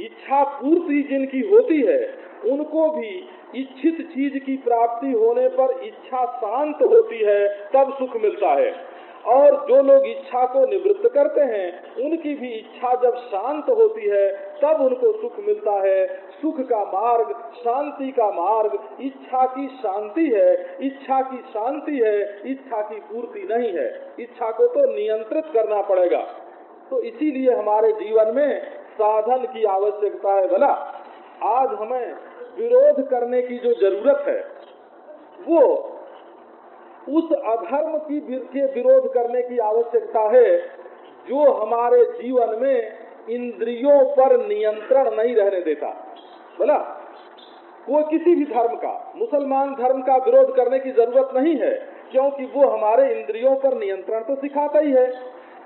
इच्छा पूर्ति जिनकी होती है, उनको भी इच्छित चीज़ की प्राप्ति होने पर इच्छा शांत होती है, तब सुख मिलता है। और जो लोग इच्छा को निवृत्त करते हैं, उनकी भी इच्छा जब शांत होती है, तब उनको सुख मिलता है। सुख का मार्ग, शांति का मार्ग, इच्छा की शांति है। इच्छा की शांति है, इच्छा की पूर्ति नहीं है। इच्छा को तो नियंत्रित करना पड़ेगा। तो इसीलिए हमारे जीवन में साधन की आवश्यकता है भला। आज हमें विरोध करने की जो ज़रूरत है, वो उस अधर्म की के विरोध करने की आवश्यकता है जो हमारे जीवन में इंद्रियों पर नियंत्रण नहीं रहने देता। बोला वो किसी भी धर्म का, मुसलमान धर्म का विरोध करने की ज़रूरत नहीं है, क्योंकि वो हमारे इंद्रियों पर नियंत्रण तो सिखाता ही है।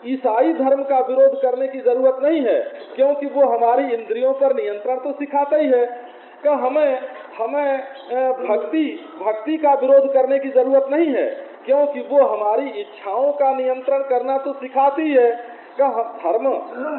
ईसाई धर्म का विरोध करने की ज़रूरत नहीं है, क्योंकि वो हमारी इंद्रियों पर नियंत्रण तो सिखाता ही है। का हमें हमें भक्ति भक्ति का विरोध करने की ज़रूरत नहीं है, क्योंकि वो हमारी इच्छाओं का नियंत्रण करना तो सिखाती है। का धर्म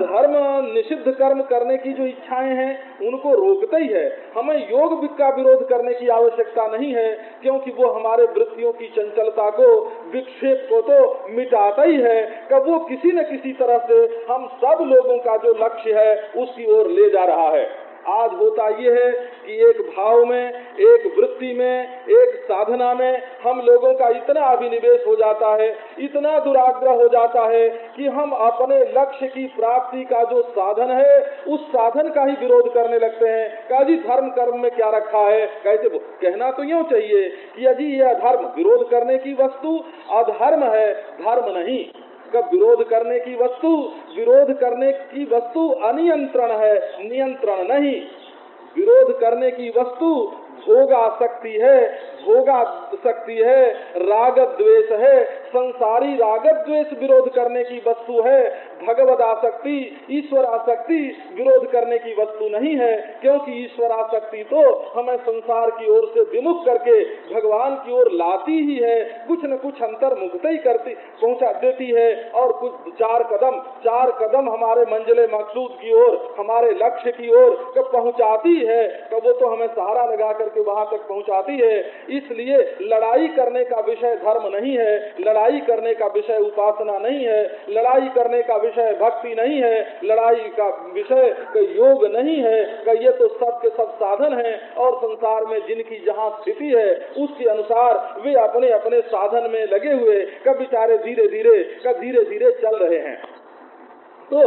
धर्म निषिद्ध कर्म करने की जो इच्छाएँ हैं, उनको रोकते ही है। हमें योग का विरोध करने की आवश्यकता नहीं है, क्योंकि वो हमारे वृत्तियों की चंचलता को, विक्षेप को तो मिटाता ही है कब वो किसी न किसी तरह से हम सब लोगों का जो लक्ष्य है उसकी ओर ले जा रहा है। आज होता ये है कि एक भाव में, एक वृत्ति में, एक साधना में हम लोगों का इतना अभिनिवेश हो जाता है, इतना दुराग्रह हो जाता है कि हम अपने लक्ष्य की प्राप्ति का जो साधन है, उस साधन का ही विरोध करने लगते हैं। का जी, धर्म कर्म में क्या रखा है? कैसे कहना तो यूँ चाहिए कि अजी यह धर्म विरोध करने की वस्तु अधर्म है, धर्म नहीं। का विरोध करने की वस्तु, विरोध करने की वस्तु अनियंत्रण है, नियंत्रण नहीं। विरोध करने की वस्तु भोगा सकती है भोगा सकती है राग द्वेष है संसारी राग द्वेष विरोध करने की वस्तु है। भगवत आसक्ति, ईश्वर आसक्ति विरोध करने की वस्तु नहीं है, क्योंकि ईश्वर आसक्ति तो हमें संसार की ओर से विमुख करके भगवान की ओर लाती ही है। कुछ न कुछ अंतर मुक्त ही करती, पहुँचा देती है और कुछ चार कदम चार कदम हमारे मंजिले मकसूद की ओर, हमारे लक्ष्य की ओर कब पहुंचाती है तो वो तो हमें सहारा लगा करके वहाँ तक पहुंचाती है। इसलिए लड़ाई करने का विषय धर्म नहीं है, लड़ाई करने का विषय उपासना नहीं है, लड़ाई करने का विषय भक्ति नहीं है, लड़ाई का विषय योग नहीं है ये तो सब के सब साधन है और संसार में जिनकी जहाँ स्थिति है, उसके अनुसार वे अपने अपने साधन में लगे हुए, कब बेचारे धीरे धीरे, कब धीरे धीरे चल रहे हैं। तो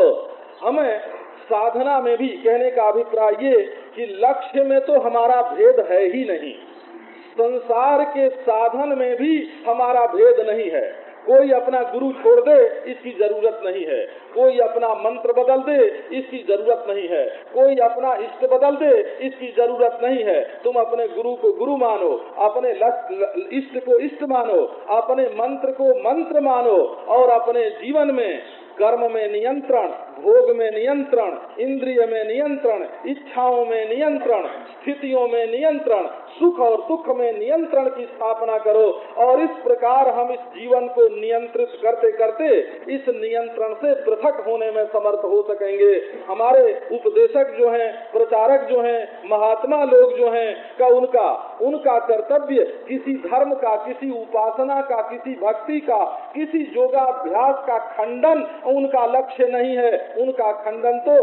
हमें साधना में भी कहने का अभिप्राय ये कि लक्ष्य में तो हमारा भेद है ही नहीं। संसार के साधन में भी हमारा भेद नहीं है। कोई अपना गुरु छोड़ दे, इसकी ज़रूरत नहीं है। कोई अपना मंत्र बदल दे, इसकी ज़रूरत नहीं है। कोई अपना इष्ट बदल दे, इसकी ज़रूरत नहीं है। तुम अपने गुरु को गुरु मानो, अपने इष्ट को इष्ट मानो, अपने मंत्र को मंत्र मानो और अपने जीवन में कर्म में नियंत्रण, भोग में नियंत्रण, इंद्रिय में नियंत्रण, इच्छाओं में नियंत्रण, स्थितियों में नियंत्रण, सुख और दुख में नियंत्रण की स्थापना करो। और इस प्रकार हम इस जीवन को नियंत्रित करते करते इस नियंत्रण से पृथक होने में समर्थ हो सकेंगे। हमारे उपदेशक जो हैं, प्रचारक जो हैं, महात्मा लोग जो हैं, का उनका उनका कर्तव्य किसी धर्म का, किसी उपासना का, किसी भक्ति का, किसी योगाभ्यास का खंडन उनका लक्ष्य नहीं है, उनका खंडन तो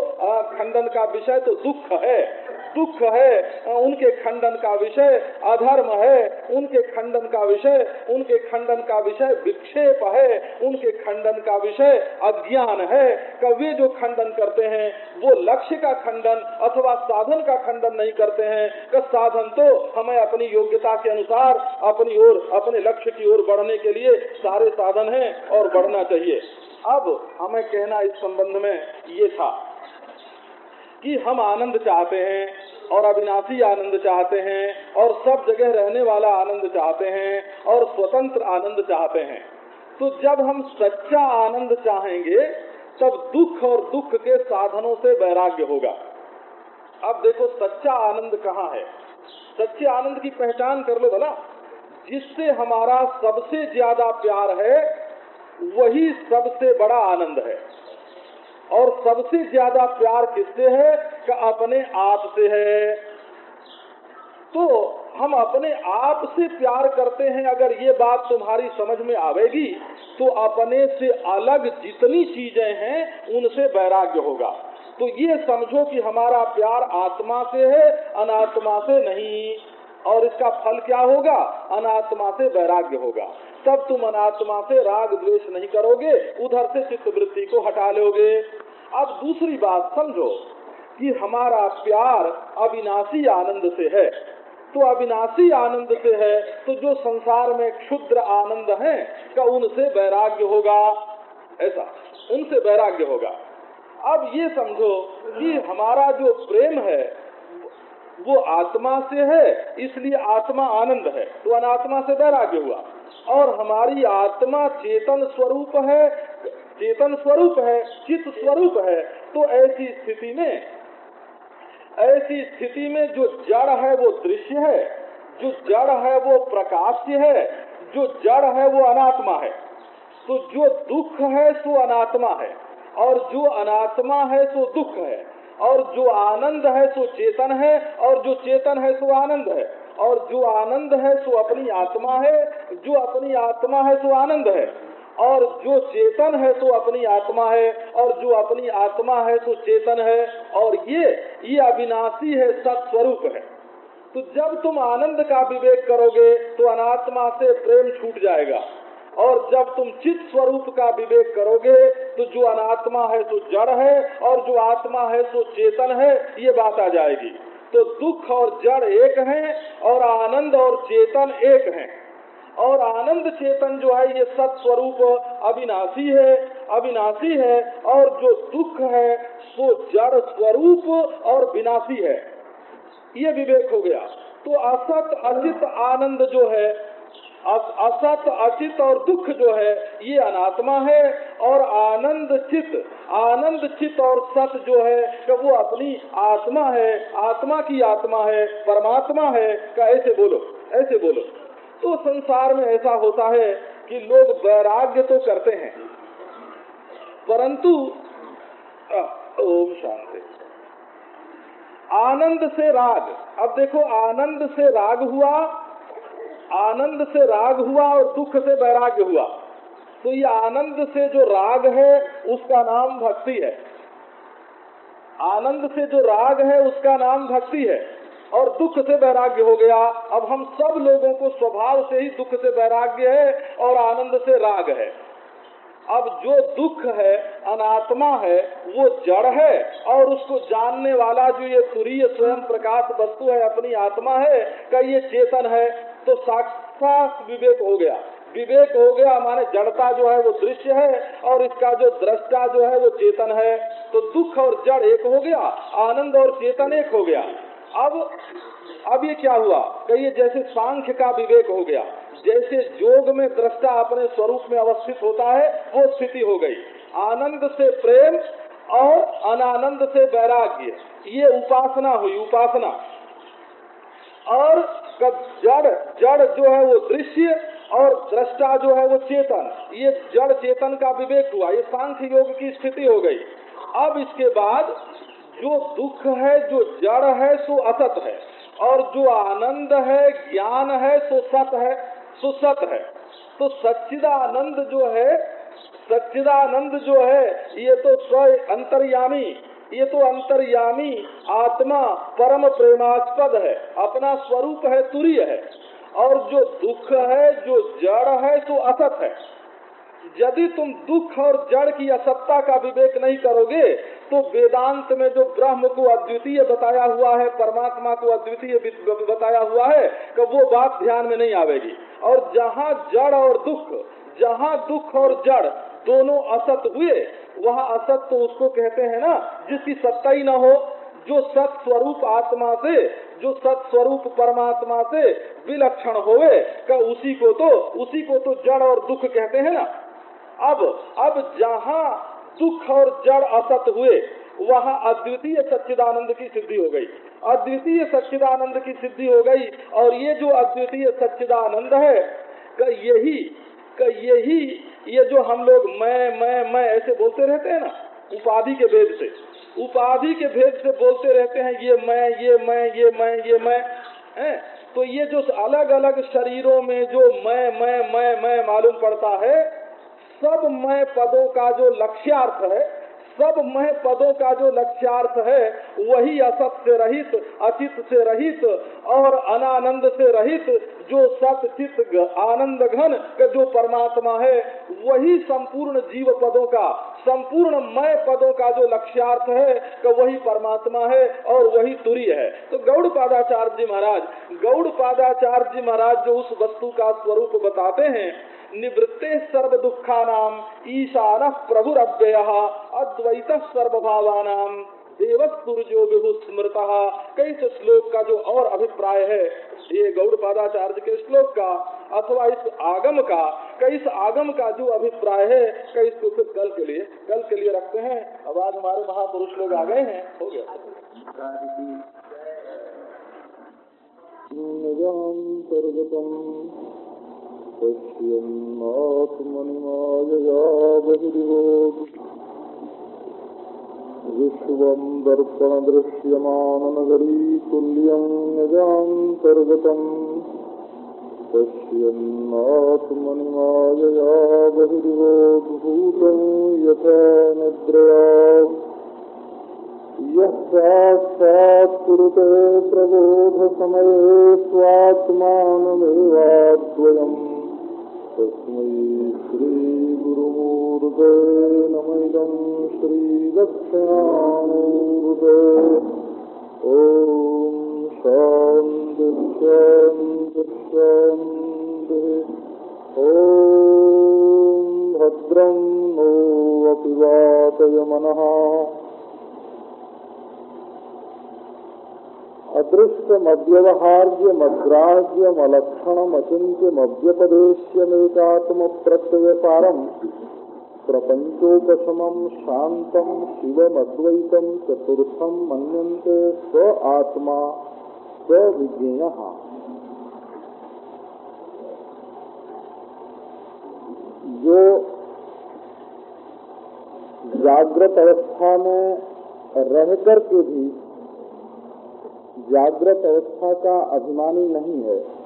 खंडन का विषय तो दुख है। दुख है उनके खंडन का विषय अधर्म है। उनके खंडन का विषय, उनके खंडन का विषय विक्षेप है। उनके खंडन का विषय अज्ञान है। कभी जो खंडन करते हैं, वो लक्ष्य का खंडन अथवा साधन का खंडन नहीं करते हैं। कि साधन तो हमें अपनी योग्यता के अनुसार अपनी ओर, अपने लक्ष्य की ओर बढ़ने के लिए सारे साधन हैं और बढ़ना चाहिए। अब हमें कहना इस संबंध में ये था कि हम आनंद चाहते हैं और अविनाशी आनंद चाहते हैं और सब जगह रहने वाला आनंद चाहते हैं और स्वतंत्र आनंद चाहते हैं। तो जब हम सच्चा आनंद चाहेंगे, तब दुख और दुख के साधनों से वैराग्य होगा। अब देखो, सच्चा आनंद कहाँ है? सच्चे आनंद की पहचान कर लो भला। जिससे हमारा सबसे ज़्यादा प्यार है वही सबसे बड़ा आनंद है। और सबसे ज़्यादा प्यार किससे है? कि अपने आप से है। तो हम अपने आप से प्यार करते हैं। अगर ये बात तुम्हारी समझ में आवेगी तो अपने से अलग जितनी चीज़ें हैं, उनसे वैराग्य होगा। तो ये समझो कि हमारा प्यार आत्मा से है, अनात्मा से नहीं। और इसका फल क्या होगा? अनात्मा से वैराग्य होगा। तब तुम अनात्मा से राग द्वेष नहीं करोगे, उधर से चित्त वृत्ति को हटा लोगे। अब दूसरी बात समझो कि हमारा प्यार अविनाशी आनंद से है। तो अविनाशी आनंद से है तो जो संसार में क्षुद्र आनंद है का उनसे वैराग्य होगा? ऐसा, उनसे वैराग्य होगा। अब ये समझो कि हमारा जो प्रेम है, वो आत्मा से है, इसलिए आत्मा आनंद है। तो अनात्मा से वैराग्य हुआ। और हमारी आत्मा चेतन स्वरूप है, चेतन स्वरूप है चित स्वरूप है तो ऐसी स्थिति में, ऐसी स्थिति में जो जड़ है वो दृश्य है, जो जड़ है वो प्रकाश है, जो जड़ है वो अनात्मा है। तो जो दुख है सो अनात्मा है, और जो अनात्मा है सो दुख है, और जो आनंद है सो चेतन है, और जो चेतन है सो आनंद है। और जो आनंद है सो अपनी आत्मा है, जो अपनी आत्मा है सो आनंद है। और जो चेतन है तो अपनी आत्मा है, और जो अपनी आत्मा है तो चेतन है। और ये ये अविनाशी है, सत्स्वरूप है। तो जब तुम आनंद का विवेक करोगे तो अनात्मा से प्रेम छूट जाएगा। और जब तुम चित स्वरूप का विवेक करोगे तो जो अनात्मा है तो जड़ है, और जो आत्मा है तो चेतन है, ये बात आ जाएगी। तो दुख और जड़ एक है और आनंद और चेतन एक है। और आनंद चेतन जो है, ये सत स्वरूप अविनाशी है अविनाशी है, और जो दुख है सो जड़ स्वरूप और विनाशी है। ये विवेक हो गया। तो असत, अचित आनंद जो है असत, अचित और दुख जो है, ये अनात्मा है और आनंद चित आनंद चित और सत जो है वो अपनी आत्मा है, आत्मा की आत्मा है, परमात्मा है का ऐसे बोलो ऐसे बोलो। तो संसार में ऐसा होता है कि लोग वैराग्य तो करते हैं, परंतु ओम शांति। आनंद से राग, अब देखो, आनंद से राग हुआ, आनंद से राग हुआ और दुख से वैराग्य हुआ। तो ये आनंद से जो राग है, उसका नाम भक्ति है। आनंद से जो राग है, उसका नाम भक्ति है। और दुख से वैराग्य हो गया। अब हम सब लोगों को स्वभाव से ही दुख से वैराग्य है और आनंद से राग है। अब जो दुख है, अनात्मा है, वो जड़ है और उसको जानने वाला जो ये सूर्य स्वयं प्रकाश वस्तु है, अपनी आत्मा है, का ये चेतन है तो साक्षात विवेक हो गया। विवेक हो गया, माने जड़ता जो है वो दृश्य है और इसका जो दृष्टा जो है वो चेतन है। तो दुख और जड़ एक हो गया, आनंद और चेतन एक हो गया। अब अब ये क्या हुआ? कहिए, जैसे सांख्य का विवेक हो गया, जैसे योग में दृष्टा अपने स्वरूप में अवस्थित होता है, वो स्थिति हो गई। आनंद से प्रेम और अनानंद से वैराग्य, ये उपासना हुई, उपासना। और जड़ जड़ जो है वो दृश्य और दृष्टा जो है वो चेतन। ये जड़ चेतन का विवेक हुआ, ये सांख्य योग की स्थिति हो गई। अब इसके बाद जो दुख है, जो जड़ है, सो असत है। और जो आनंद है, ज्ञान है, सो सत है, सो सत है। तो सच्चिदानंद जो है, सच्चिदानंद जो है, ये तो स्व अंतर्यामी, ये तो अंतर्यामी आत्मा परम प्रेमास्पद है। अपना स्वरूप है तुरीय है। और जो दुख है, जो जड़ है तो असत है। यदि तुम दुख और जड़ की असत्ता का विवेक नहीं करोगे तो वेदांत में जो ब्रह्म को अद्वितीय बताया हुआ है, परमात्मा को अद्वितीय बताया हुआ है कि वो बात ध्यान में नहीं आवेगी। और जहाँ जड़ और दुख, जहाँ दुख और जड़ दोनों असत हुए, वहाँ असत तो उसको कहते हैं ना, जिसकी सत्ता ही ना हो जो सत स्वरूप आत्मा से, जो सत स्वरूप परमात्मा से विलक्षण होवे, का उसी को तो उसी को तो जड़ और दुख कहते हैं ना। अब अब जहाँ दुख और जड़ असत हुए, वहाँ अद्वितीय सच्चिदानंद की सिद्धि हो गई। अद्वितीय सच्चिदानंद की सिद्धि हो गई, और ये जो अद्वितीय सच्चिदानंद है, का यही का यही, ये जो हम लोग मैं मैं मैं, ऐसे बोलते रहते हैं ना, उपाधि के भेद से। उपाधि के भेद से बोलते रहते हैं, ये मैं ये मैं ये मैं ये मैं, है? तो ये जो अलग अलग शरीरों में जो मैं मैं मैं मैं मालूम पड़ता है, सब मैं पदों का जो लक्ष्यार्थ है सब मह पदों का जो लक्ष्यार्थ है, वही असत से रहित, अचित से रहित और अनानंद से रहित जो सत, चित आनंद, घन जो परमात्मा है, वही संपूर्ण जीव पदों का, संपूर्ण मय पदों का जो लक्ष्यार्थ है, कि वही परमात्मा है और वही तुरी है। तो गौड़ पादाचार्य जी महाराज, गौड़ पादाचार्य जी महाराज जो उस वस्तु का स्वरूप बताते हैं निवृत्ते सर्व दुखा नाम ईशान प्रभुरव्यय, अद्वैत सर्वभावानाम। देवस्तुर्यो विभु स्मृत। कई श्लोक का जो और अभिप्राय है, ये गौड़ पादाचार्य के श्लोक का, अथवा इस आगम का, कई इस आगम का जो अभिप्राय है, कई इसको फिर कल के लिए, कल के लिए रखते हैं। अब आज हमारे महापुरुष लोग आ गए हैं, हो गया। पश्यन्नात्मनिमायया बहिर्वोग् विश्वम् दर्पणदृश्यमाननगरी तुल्यम् यजान्तर्गतम् पश्यन्नात्मनिमायया बहिर्वोद्भूतम् यथा निद्रया यः साक्षात् प्रबोधसमये तस्मै श्रीगुरुमूर्ते नमैदं श्रीदक्षिणामूर्ते ॐ शान्ति शान्ति शान्तिः। ॐ भद्रं नो अदृष्टमद्यवहार्यमद्राह्यमलक्षणमचिन्त्यमव्यपदेश्यमेकात्मप्रत्ययसारम् प्रपञ्चोपशमं शान्तं शिवमद्वैतं चतुर्थं मन्यन्ते स आत्मा स विज्ञेयः। जो जागृत अवस्था में रह कर के भी जागृत अवस्था का अभिमानी नहीं है।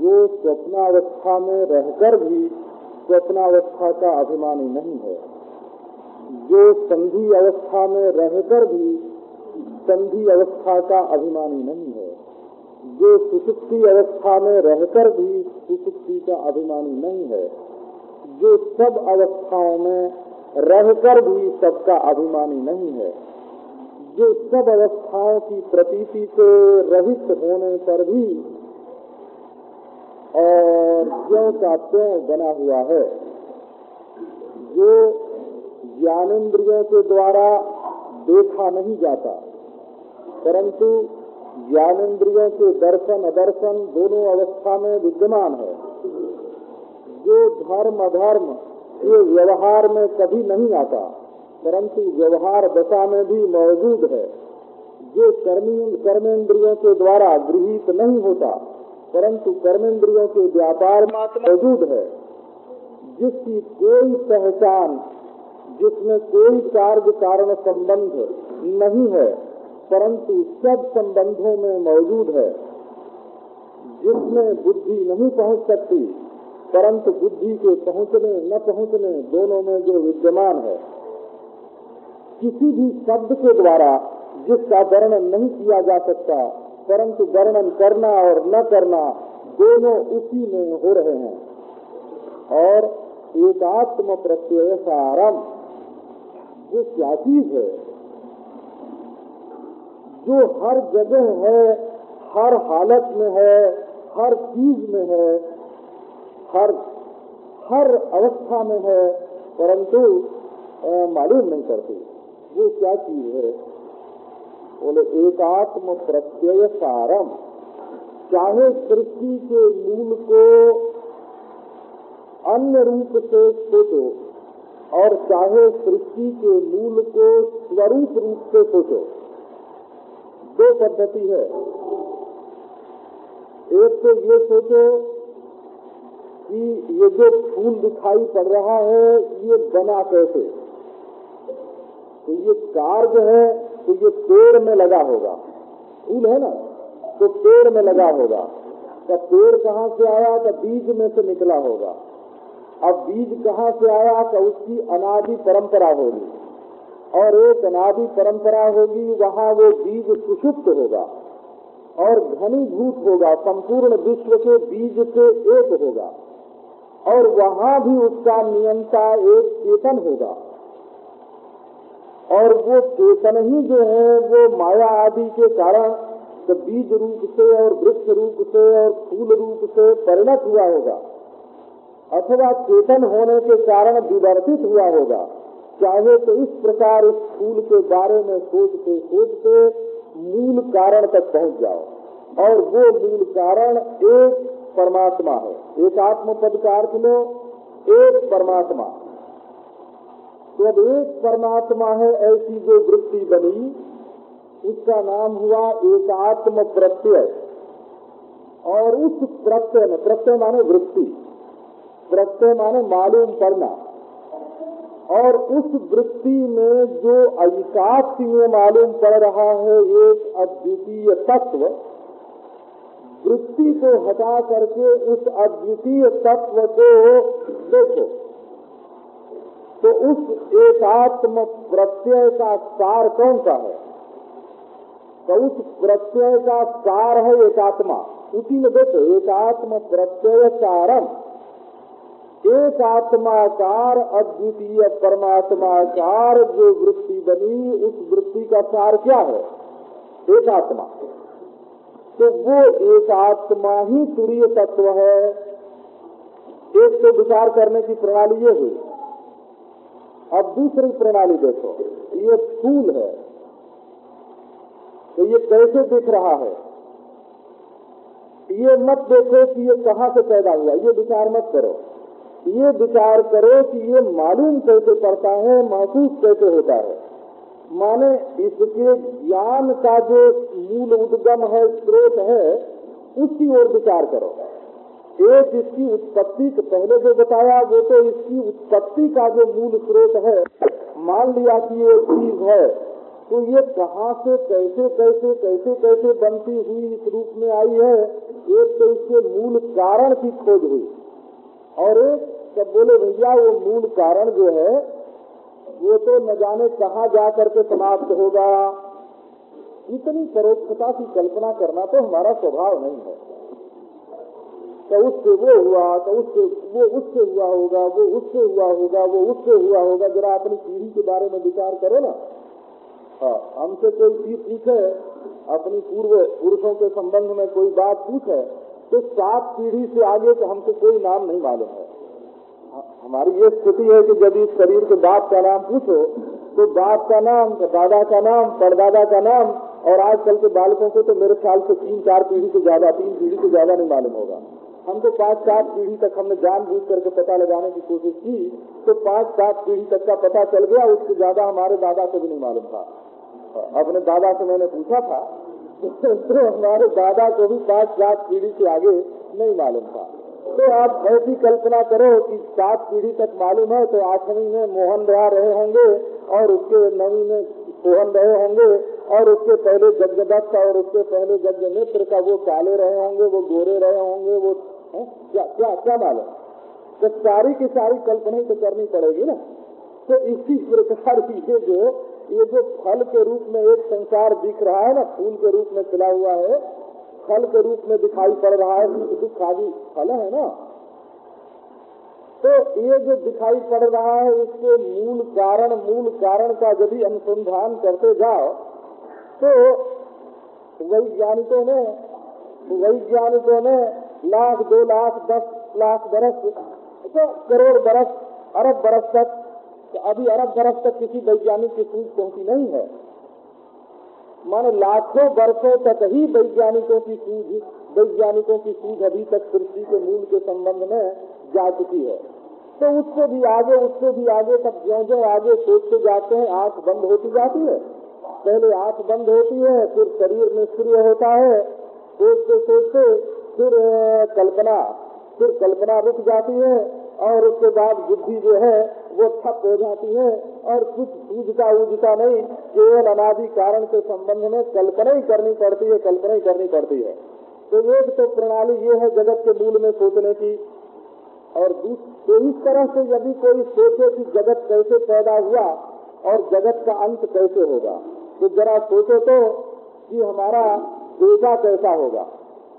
जो स्वप्नावस्था में रहकर भी स्वप्नावस्था का अभिमानी नहीं है। जो संधि अवस्था में रहकर भी संधि अवस्था का अभिमानी नहीं है। जो सुसुप्ति अवस्था में रहकर भी सुसुप्ति का अभिमानी नहीं है। जो सब अवस्थाओं में रहकर भी सबका अभिमानी नहीं है। जो सब अवस्थाओं की प्रतीति से रहित होने पर भी और ज्यो का त्यों बना हुआ है, जो ज्ञानेन्द्रियों के द्वारा देखा नहीं जाता, परंतु ज्ञानेन्द्रियों के दर्शन, अदर्शन दोनों अवस्था में विद्यमान है। जो धर्म, अधर्म, ये व्यवहार में कभी नहीं आता। परंतु व्यवहार दशा में भी मौजूद है। जो कर्मी कर्मेंद्रियों के द्वारा गृहित नहीं होता, परंतु कर्मेंद्रियों के व्यापार मौजूद है। जिसकी कोई पहचान, जिसमें कोई कार्य कारण संबंध नहीं है, परंतु सब संबंधों में मौजूद है। जिसमें बुद्धि नहीं पहुँच सकती, परंतु बुद्धि के पहुँचने, न पहुँचने दोनों में जो विद्यमान है। किसी भी शब्द के द्वारा जिसका वर्णन नहीं किया जा सकता, परंतु वर्णन करना और न करना दोनों उसी में हो रहे हैं। और एकात्म प्रत्यय सारम जो क्या चीज़ है? जो हर जगह है, हर हालत में है, हर चीज़ में है, हर हर अवस्था में है, परंतु मालूम नहीं करते। वो क्या चीज़ है? बोले एकात्म प्रत्यय सारम चाहे सृष्टि के मूल को अन्य रूप से सोचो, और चाहे सृष्टि के मूल को स्वरूप रूप से सोचो। दो पद्धति है। एक तो ये सोचो कि ये जो फूल दिखाई पड़ रहा है, ये बना कैसे? तो ये कार्य है तो ये पेड़ में लगा होगा। फूल है ना? तो पेड़ में लगा होगा। तो पेड़ कहाँ से आया? तो बीज में से निकला होगा। अब बीज कहाँ से आया? तो उसकी अनादि परंपरा होगी। और एक अनादि परंपरा होगी, वहाँ वो बीज सुषुप्त होगा। और घनीभूत होगा, संपूर्ण विश्व के बीज से एक होगा। और वहाँ भी उसका नियंता एक चेतन होगा। और वो चेतन ही जो है, वो माया आदि के कारण तो बीज रूप से और वृक्ष रूप से और फूल रूप से परिणत हुआ होगा। अथवा चेतन होने के कारण विवर्तित हुआ होगा। चाहे तो इस प्रकार इस फूल के बारे में सोचते सोचते मूल कारण तक पहुँच जाओ। और वो मूल कारण एक परमात्मा है। एक आत्म पद का अर्थ लो, एक परमात्मा। तो अब एक परमात्मा है, ऐसी जो वृत्ति बनी, उसका नाम हुआ एकात्म प्रत्यय। और उस प्रत्यय में, प्रत्यय माने वृत्ति, प्रत्यय माने मालूम करना और उस वृत्ति में जो अविकास में मालूम पड़ रहा है, एक अद्वितीय तत्व, वृत्ति को हटा करके उस अद्वितीय तत्व को देखो। तो उस एकात्म प्रत्यय का सार कौन सा है? तो उस प्रत्यय का सार है एकात्मा। उसी में देखो, एकात्म प्रत्यय कारण एक आत्माकार अद्वितीय परमात्माकार जो वृत्ति बनी, उस वृत्ति का सार क्या है? एक आत्मा तो वो एक आत्मा ही तुरीय तत्व है। एक तो विचार करने की प्रणाली ये हुई। अब दूसरी प्रणाली देखो, ये फूल है। तो ये कैसे दिख रहा है? ये मत देखो कि ये कहाँ से पैदा हुआ, ये विचार मत करो। ये विचार करो कि ये मालूम कैसे पड़ता है, महसूस कैसे होता है। माने इसके ज्ञान का जो मूल उद्गम है, स्रोत है, उसकी ओर विचार करो। एक इसकी उत्पत्ति पहले जो बताया, वो तो इसकी उत्पत्ति का जो मूल स्रोत है, मान लिया कि ये चीज़ है तो ये कहाँ से, कैसे कैसे कैसे कैसे बनती हुई इस रूप में आई है, एक तो इसके मूल कारण की खोज हुई। और एक, जब बोले, भैया, वो मूल कारण जो है, वो तो न जाने कहाँ जा करके समाप्त होगा। इतनी परोक्षता की कल्पना करना तो हमारा स्वभाव नहीं है। तो उससे वो हुआ तो उससे वो उससे हुआ होगा, वो उससे हुआ होगा, वो उससे हुआ होगा। जरा अपनी पीढ़ी के बारे में विचार करो ना। हाँ हमसे कोई चीज़ पूछे, अपनी पूर्व पुरुषों के संबंध में कोई बात पूछे तो सात पीढ़ी से आगे तो हमको कोई नाम नहीं मालूम है, हमारी ये स्थिति है कि जब इस शरीर के बाप का नाम पूछो तो बाप का नाम तो दादा का नाम, परदादा का नाम, और आजकल के बालकों को तो मेरे ख्याल से तीन चार पीढ़ी से ज़्यादा, तीन पीढ़ी से ज़्यादा नहीं मालूम होगा। हम तो पाँच सात पीढ़ी तक हमने जान बूझ करके पता लगाने की कोशिश की तो पाँच सात पीढ़ी तक का पता चल गया, उससे ज़्यादा हमारे दादा को भी नहीं मालूम था अपने दादा से मैंने पूछा था तो हमारे दादा को भी पाँच सात पीढ़ी से आगे नहीं मालूम था तो आप ऐसी कल्पना करो कि सात पीढ़ी तक मालूम है तो आठवीं में मोहन रहा रहे होंगे, और उसके नवी में सोहन रहे होंगे, और उसके पहले जगदत्त और उसके पहले जग मित्र का वो काले रहे होंगे, वो गोरे रहे होंगे, वो? क्या क्या क्या मालूम? तो सारी की सारी कल्पना तो करनी पड़ेगी ना। तो इसी प्रकार ये जो ये जो फल के रूप में एक संसार दिख रहा है ना, फूल के रूप में खिला हुआ है, फल के रूप में दिखाई पड़ रहा है दुख आदि फल है ना। तो ये जो दिखाई पड़ रहा है उसके मूल कारण मूल कारण का यदि अनुसंधान करते जाओ तो वैज्ञानिकों ने वैज्ञानिकों ने लाख, दो लाख, दस लाख बरस तो करोड़ बरस, अरब बरस तक तो अभी अरब बरस तक किसी वैज्ञानिक की सूझ पहुँची नहीं है। माने लाखों वर्षों तक ही वैज्ञानिकों की सूझ, वैज्ञानिकों की सूझ अभी तक सृष्टि के मूल के संबंध में जा चुकी है। तो उससे भी आगे उससे भी आगे तक ज्यो ज्यो आगे सोचते जाते हैं, आँख बंद होती जाती है। पहले आँख बंद होती है, फिर शरीर निष्क्रिय होता है। सोचते सोचते फिर कल्पना फिर कल्पना रुक जाती है और उसके बाद बुद्धि जो है, वो ठप हो जाती है और कुछ सूझता उजता नहीं, केवल अनादि कारण के संबंध में कल्पना ही करनी पड़ती है, कल्पना ही करनी पड़ती है। तो एक तो प्रणाली ये है जगत के मूल में सोचने की और तो इस तरह से यदि कोई सोचे कि जगत कैसे पैदा हुआ और जगत का अंत कैसे होगा तो जरा सोचो तो कि हमारा बेटा कैसा होगा।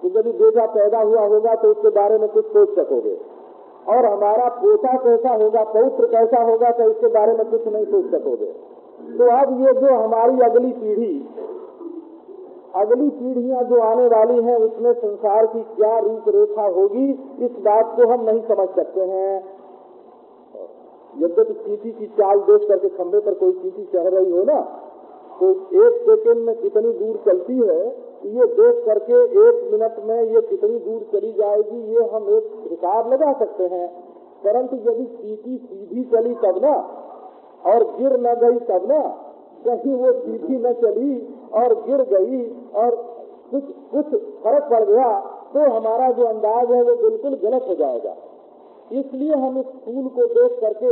तो यदि बेटा पैदा हुआ होगा तो उसके बारे में कुछ सोच सकोगे। और हमारा पोता कैसा होगा, पौत्र कैसा होगा तो इसके बारे में कुछ नहीं सोच सकोगे। तो अब ये जो हमारी अगली पीढ़ी, अगली पीढ़ियाँ जो आने वाली हैं, उसमें संसार की क्या रूपरेखा होगी, इस बात को हम नहीं समझ सकते हैं। यद्यपि चीटी की चाल देख करके खंबे पर कोई चीटी चढ़ रही हो ना तो एक सेकेंड में कितनी दूर चलती है ये देख करके एक मिनट में ये कितनी दूर चली जाएगी, ये हम एक हिसाब लगा सकते हैं। परंतु यदि चीटी सीधी चली तब ना, और गिर न गई तब ना, कहीं वो सीधी न चली और गिर गई और कुछ कुछ फ़र्क पड़ गया तो हमारा जो अंदाज है वो बिल्कुल गलत हो जाएगा। इसलिए हम इस फूल को देख करके,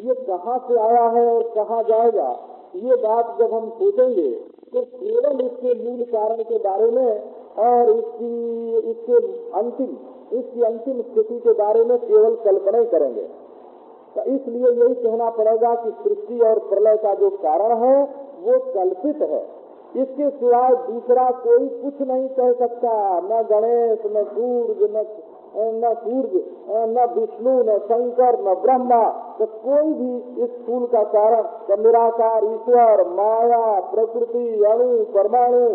ये कहाँ से आया है और कहाँ जाएगा, ये बात जब हम सोचेंगे तो केवल इसके मूल कारण के बारे में और इसकी इसके अंतिम इसकी अंतिम स्थिति के बारे में केवल कल्पना ही करेंगे। तो इसलिए यही कहना पड़ेगा कि सृष्टि और प्रलय का जो कारण है, वो कल्पित है। इसके सिवाय दूसरा कोई कुछ नहीं कह सकता। न गणेश, न सूर्य, न न सूर्य न विष्णु, न शंकर, न ब्रह्मा तो कोई भी इस फूल का कारण तो निराकार, ईश्वर, माया, प्रकृति, अणु, परमाणु,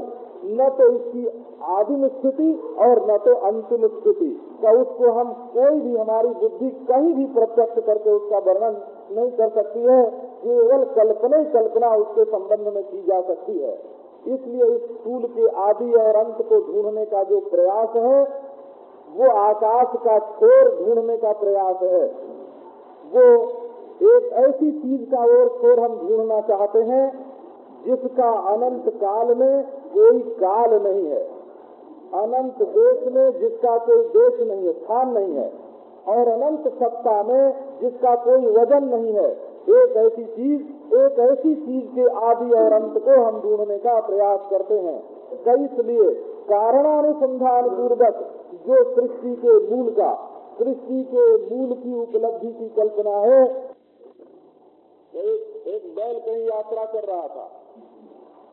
न तो इसकी आदिम स्थिति और न तो अंतिम स्थिति। तो उसको हम कोई भी हमारी बुद्धि कहीं भी प्रत्यक्ष करके उसका वर्णन नहीं कर सकती है, केवल कल्पना ही कल्पना उसके संबंध में की जा सकती है। इसलिए इस फूल के आदि और अंत को ढूँढने का जो प्रयास है वो आकाश का छोर ढूँढने का प्रयास है। वो एक ऐसी चीज़ का और छोर हम ढूंढना चाहते हैं, जिसका अनंत काल में कोई काल नहीं है। अनंत देश में जिसका कोई देश नहीं है, स्थान नहीं है, और अनंत सत्ता में जिसका कोई वज़न नहीं है। एक ऐसी चीज़, एक ऐसी चीज़ के आदि और अंत को हम ढूँढने का प्रयास करते हैं। इसलिए कारणानुसंधान पूर्वक जो सृष्टि के मूल का, सृष्टि के मूल की उपलब्धि की कल्पना है एक एक बैल कहीं यात्रा कर रहा था।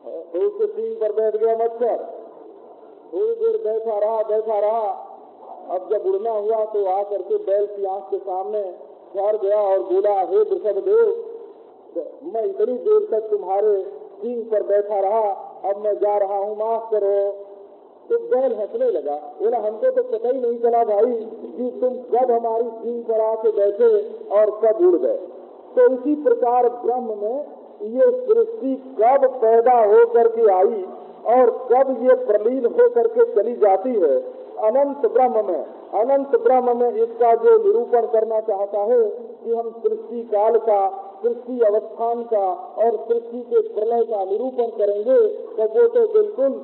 तो उसके सींग पर बैठ गया मच्छर थोड़ी देर बैठा रहा बैठा रहा। अब जब उड़ना हुआ तो आ करके बैल की आँख के सामने ठहर गया और बोला, हे वृषभ देव, मैं इतनी देर तक तुम्हारे सींग पर बैठा रहा अब मैं जा रहा हूँ, माफ़ करो। तो बैल हंसने लगा। बोला, हमको तो पता ही नहीं चला भाई कि तुम कब हमारी सींग पर आके बैठे और कब उड़ गए। तो इसी प्रकार ब्रह्म में ये सृष्टि कब पैदा हो करके आई और कब ये प्रलीन हो करके चली जाती है, अनंत ब्रह्म में। अनंत ब्रह्म में इसका जो निरूपण करना चाहता है कि हम सृष्टि काल का सृष्टि अवस्थान का और सृष्टि के प्रलय का निरूपण करेंगे तो वो तो बिल्कुल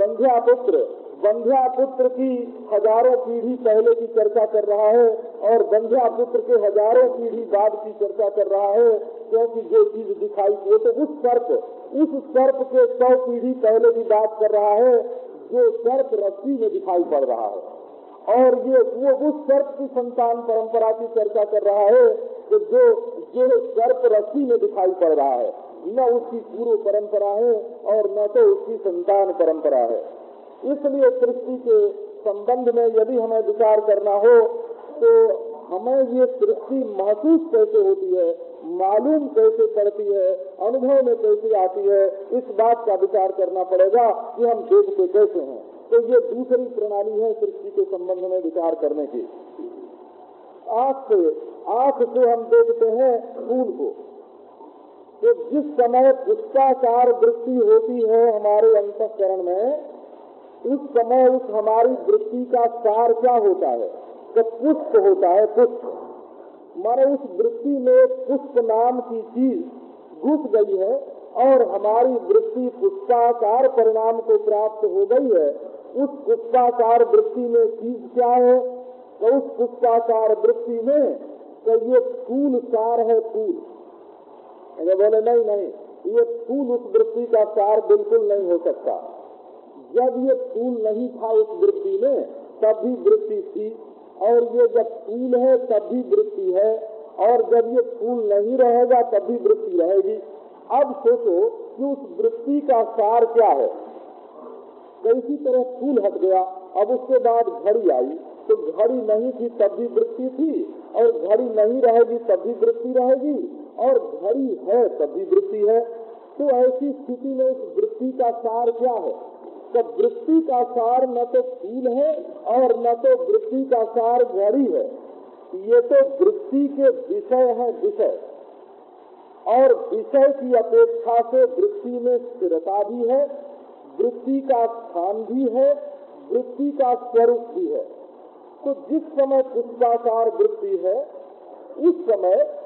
बंध्या पुत्र बंध्या पुत्र की हज़ारों पीढ़ी पहले की चर्चा कर रहा है और बंध्या पुत्र के हज़ारों पीढ़ी बाद की चर्चा कर रहा है, क्योंकि जो चीज़ दिखाई वो तो उस सर्प उस सर्प के सौ पीढ़ी पहले की बात कर रहा है, जो सर्प रस्सी में दिखाई पड़ रहा है। और ये, वो उस सर्प की संतान परंपरा की चर्चा कर रहा है जो जो सर्प रस्सी में दिखाई पड़ रहा है, न उसकी पूर्व परंपरा है और न तो उसकी संतान परंपरा है। इसलिए सृष्टि के संबंध में यदि हमें विचार करना हो तो हमें ये सृष्टि महसूस कैसे होती है, मालूम कैसे पड़ती है, अनुभव में कैसे आती है, इस बात का विचार करना पड़ेगा कि हम देखते कैसे हैं। तो ये दूसरी प्रणाली है सृष्टि के संबंध में विचार करने की। आज से आँख से हम देखते हैं फूल को। तो जिस समय पुष्पाकार वृत्ति होती है हमारे अंतकरण में, उस समय उस हमारी वृत्ति का सार क्या होता है? तो पुष्प होता है, पुष्प। माने उस वृत्ति में पुष्प नाम की चीज़ घुस गई है और हमारी वृत्ति पुष्पाचार परिणाम को प्राप्त हो गई है। उस पुष्पाचार वृत्ति में चीज़ क्या है? तो उस पुष्पाचार वृत्ति में तो ये फूल सार है फूल। अगर बोले, नहीं नहीं, ये फूल उस वृत्ति का सार बिल्कुल नहीं हो सकता। जब ये फूल नहीं था उस वृत्ति में तब भी वृत्ति थी, और ये जब फूल है तब भी वृत्ति है, और जब ये फूल नहीं रहेगा तब भी वृत्ति रहेगी। अब सोचो कि उस वृत्ति का सार क्या है। तो तरह फूल हट गया। अब उसके बाद घड़ी आई। तो घड़ी नहीं थी, तब भी वृत्ति थी, और घड़ी नहीं रहेगी, तब भी वृत्ति रहेगी, और घड़ी है, तब भी वृत्ति है। तो ऐसी स्थिति में उस वृत्ति का सार क्या है? तो वृत्ति का सार न तो फूल है, और न तो वृत्ति का सार घड़ी है। ये तो वृत्ति के विषय है, विषय। और विषय की अपेक्षा से वृत्ति में स्थिरता भी है, वृत्ति का स्थान भी है, वृत्ति का स्वरूप भी है। तो जिस समय पुष्पाचार वृत्ति है, उस समय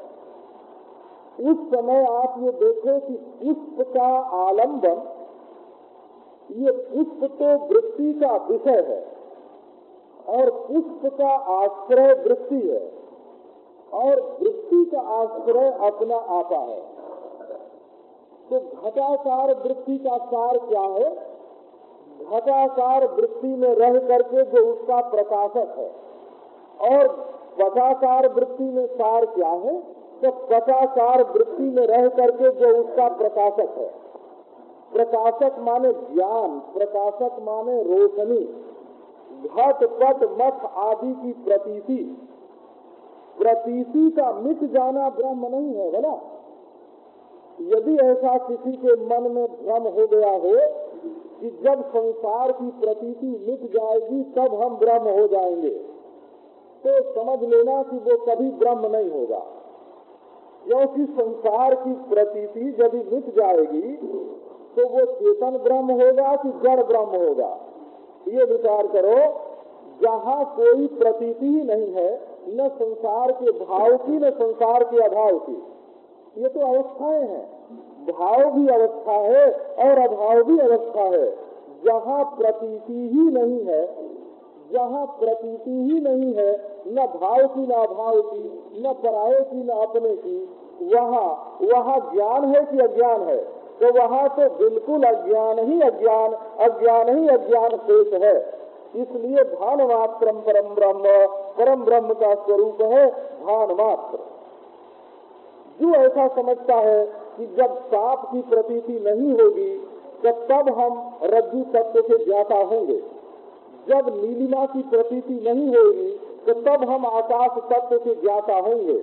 उस समय आप ये देखो कि पुष्प का आलंबन, ये पुष्प तो वृत्ति का विषय है, और पुष्प का आश्रय वृत्ति है, और वृत्ति का आश्रय अपना आपा है। तो घटाचार वृत्ति का सार क्या है? घटाकार वृत्ति में रह करके जो उसका प्रकाशक है। और पटाकार वृत्ति में सार क्या है? तो पटाकार वृत्ति में रह करके जो उसका प्रकाशक है। प्रकाशक माने ज्ञान, प्रकाशक माने रोशनी घट पट मठ आदि की प्रतीति। प्रतीति का मिट जाना ब्रह्म नहीं है बोला यदि ऐसा किसी के मन में भ्रम हो गया हो कि जब संसार की प्रतीति मिट जाएगी, तब हम ब्रह्म हो जाएँगे। तो समझ लेना कि वो कभी ब्रह्म नहीं होगा। क्योंकि संसार की प्रतीति यदि मिट जाएगी तो वो चेतन ब्रह्म होगा कि जड़ ब्रह्म होगा। ये विचार करो, जहाँ कोई प्रतीति ही नहीं है, न संसार के भाव की, न संसार के अभाव की। ये तो अवस्थाएँ हैं। भाव भी अवस्था है और अभाव भी अवस्था है। जहाँ प्रतीति ही नहीं है, जहाँ प्रतीति ही नहीं है, न भाव की, न अभाव की, न पराये की, न अपने की, वहाँ वहाँ ज्ञान है कि अज्ञान है? तो वहाँ तो बिल्कुल अज्ञान ही अज्ञान अज्ञान ही अज्ञान शेष है। इसलिए भान मात्र परम ब्रह्म परम ब्रह्म का स्वरूप है भान मात्र। जो ऐसा समझता है कि जब सांप की प्रतीति नहीं होगी तो तब हम रज्जु तत्व से ज्ञाता होंगे। जब नीलिमा की प्रतीति नहीं होगी तो तब हम आकाश तत्व से ज्ञाता होंगे।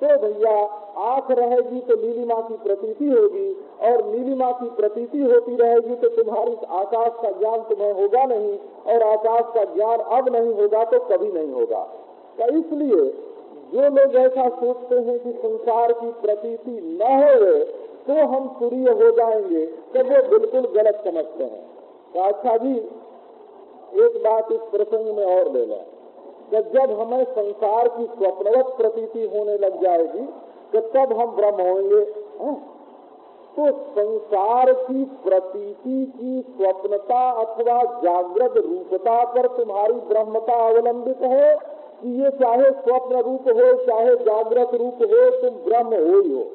तो भैया, आँख रहेगी तो नीलिमा की प्रतीति होगी, और नीलिमा की प्रतीति होती रहेगी तो तुम्हारी आकाश का ज्ञान तुम्हें होगा नहीं, और आकाश का ज्ञान अब नहीं होगा तो कभी नहीं होगा। तो इसलिए जो लोग ऐसा सोचते हैं कि संसार की प्रतीति न हो तो हम सूर्य हो जाएँगे तो वो बिल्कुल गलत समझते हैं। तो अच्छा जी, एक बात इस प्रसंग में और ले लें कि जब हमें संसार की स्वप्नवत प्रतीति होने लग जाएगी तो तब हम ब्रह्म होंगे तो संसार की प्रतीति की स्वप्नता अथवा जागृत रूपता पर तुम्हारी ब्रह्मता अवलंबित है। कि ये चाहे स्वप्न रूप हो, चाहे जागृत रूप हो, तुम ब्रह्म हो ही हो।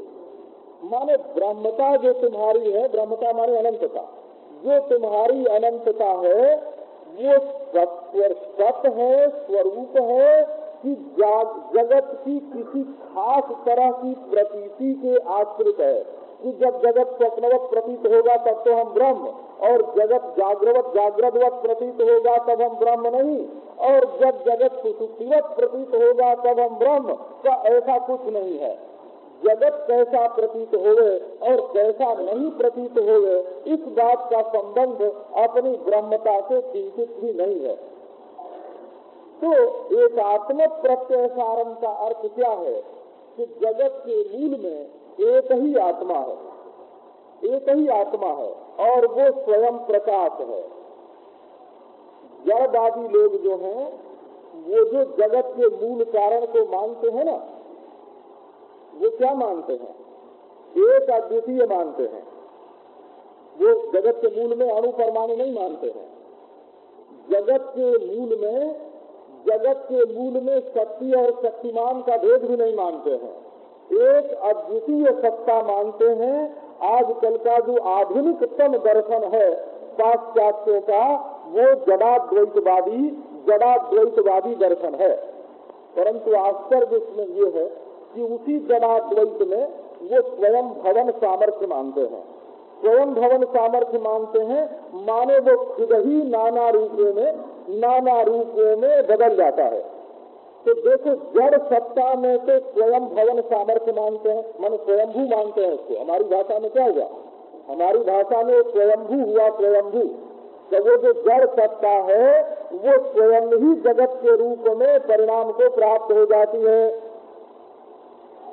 माने ब्रह्मता जो तुम्हारी है, ब्रह्मता माने अनंतता। जो तुम्हारी अनंतता है, वो सत है, स्वरूप है कि जगत की किसी खास तरह की प्रतीति के आश्रित है। कि जब जगत स्वप्नवत प्रतीत होगा, तब तो हम ब्रह्म। और जगत जागृत जागृतवत प्रतीत होगा, तब हम ब्रह्म नहीं। और जब जगत सुसुप्तिवत प्रतीत होगा, तब हम ब्रह्म का ऐसा कुछ नहीं है। जगत कैसा प्रतीत होवे और कैसा नहीं प्रतीत होवे, इस बात का संबंध अपनी ब्रह्मता से चिंतित भी नहीं है। तो एक आत्म प्रत्यय सारण का अर्थ क्या है? कि जगत के मूल में एक ही आत्मा है। एक ही आत्मा है और वो स्वयं प्रकाश है। जड़वादी लोग जो हैं, वो जो जगत के मूल कारण को मानते हैं ना, वो क्या मानते हैं? एक अद्वितीय मानते हैं। वो जगत के मूल में अणु परमाणु नहीं मानते हैं। जगत के मूल में, जगत के मूल में शक्ति और शक्तिमान का भेद भी नहीं मानते हैं। एक अद्वितीय सत्ता मानते हैं। आजकल का जो आधुनिकतम दर्शन है, पाश्चात्यों का, वो जड़ाद्वैतवादी जड़ाद्वैतवादी दर्शन है। परंतु आश्चर्य इसमें ये है कि उसी जड़ाद्वैत में वो स्वयं भवन सामर्थ्य मानते हैं। स्वयं भवन सामर्थ्य मानते हैं, माने वो खुद ही नाना रूपों में, नाना रूपों में बदल जाता है। तो देखो जड़ सत्ता में तो स्वयं भवन सामर्थ्य मानते हैं, मान स्वयंभू मानते हैं उसको। हमारी भाषा में क्या हुआ? हमारी भाषा में स्वयंभू हुआ, स्वयंभू। तो वो जो जड़ सत्ता है, वो स्वयं ही जगत के रूप में परिणाम को प्राप्त हो जाती है।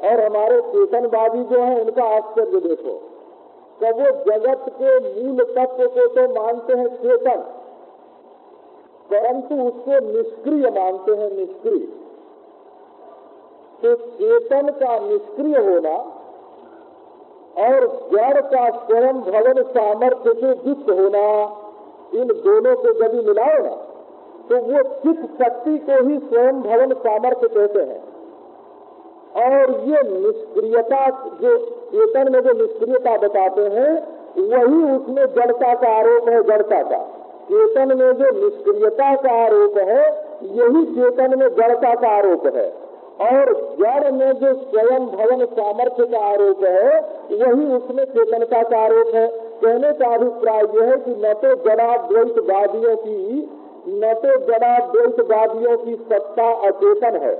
और हमारे चेतनवादी जो है, उनका आश्चर्य देखो। तो वो जगत के मूल तत्व को तो मानते हैं चेतन परंतु उसको निष्क्रिय मानते हैं निष्क्रिय। तो चेतन का निष्क्रिय होना और जड़ का स्वयं भवन सामर्थ्य से युक्त होना, इन दोनों को यदि मिलाओ ना तो वो चित्त शक्ति को ही स्वयं भवन सामर्थ्य कहते हैं। और ये निष्क्रियता, जो चेतन में जो निष्क्रियता बताते हैं, वही उसमें जड़ता का आरोप है, जड़ता का। चेतन में जो निष्क्रियता का आरोप है, यही चेतन में जड़ता का आरोप है। और जड़ में जो स्वयं भवन सामर्थ्य का आरोप है, वही उसमें चेतनता का आरोप है। कहने का अभिप्राय यह है कि न तो जड़ाद्वैतवादियों की, न तो जड़ाद्वैतवादियों की सत्ता अचेतन है,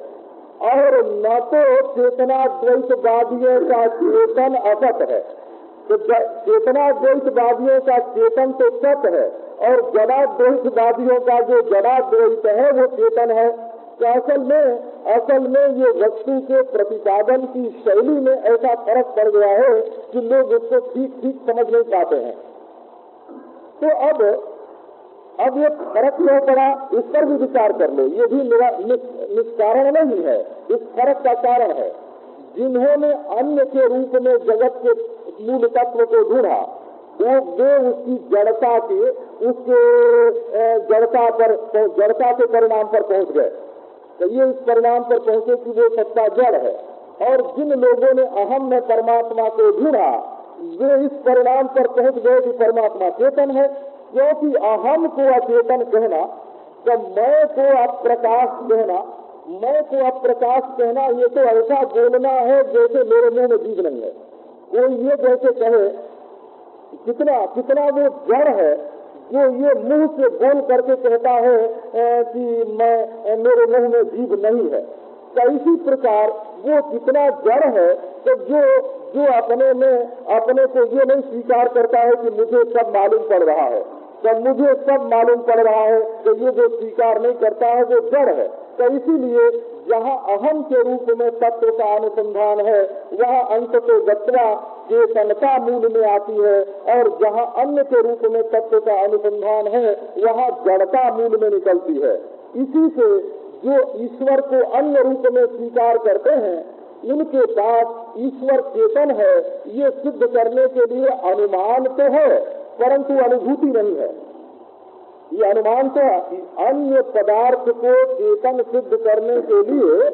और न तो चेतना चेतनाद्वैतवादियों का चेतन असत है। तो चेतनाद्वैतवादियों का चेतन तो सत है, और जड़ाद्वैतवादियों का जो जड़ाद्वैत है, वो चेतन है। तो असल में असल में ये वस्तु के प्रतिपादन की शैली में ऐसा फ़र्क पड़ गया है कि लोग उसको ठीक ठीक समझ नहीं पाते हैं। तो अब अब ये फ़र्क क्यों पड़ा, इस पर भी विचार कर लो। ये भी मेरा निष्कारण नहीं है, इस फ़र्क का कारण है। जिन्होंने अन्य के रूप में जगत के मूल तत्व को ढूंढा, वो, वे उसकी जड़ता के, उसके जड़ता पर, जड़ता के परिणाम पर पहुँच गए। तो ये इस परिणाम पर पहुँचे कि वो सत्ता जड़ है। और जिन लोगों ने अहम में परमात्मा को ढूंढा, वे इस परिणाम पर पहुँच गए कि परमात्मा चेतन है। क्योंकि अहम को अचेतन कहना तो मैं को अप्रकाश कहना, मैं को अप्रकाश कहना, ये तो ऐसा बोलना है जैसे मेरे मुँह में जीव नहीं है। कोई ये जैसे कहे कितना कितना वो जड़ है जो ये मुँह से बोल करके कहता है कि मैं मेरे मुँह में जीव नहीं है। तो इसी प्रकार वो कितना जड़ है तो जो जो अपने में, अपने को ये नहीं स्वीकार करता है कि मुझे सब मालूम पड़ रहा है। तो मुझे सब मालूम पड़ रहा है तो ये जो स्वीकार नहीं करता है, वो जड़ है। तो इसीलिए जहाँ अहम के रूप में तत्व का अनुसंधान है। वहाँ अंत तो गत्वा चेतनता मूल में आती है और जहाँ अन्य के रूप में तत्व का अनुसंधान है, वहाँ जड़ता मूल में निकलती है। इसी से जो ईश्वर को अन्य रूप में स्वीकार करते हैं, उनके पास ईश्वर चेतन है, ये सिद्ध करने के लिए अनुमान तो है, परंतु अनुभूति नहीं है। ये अनुमान तो अन्य पदार्थ को चेतन सिद्ध करने के लिए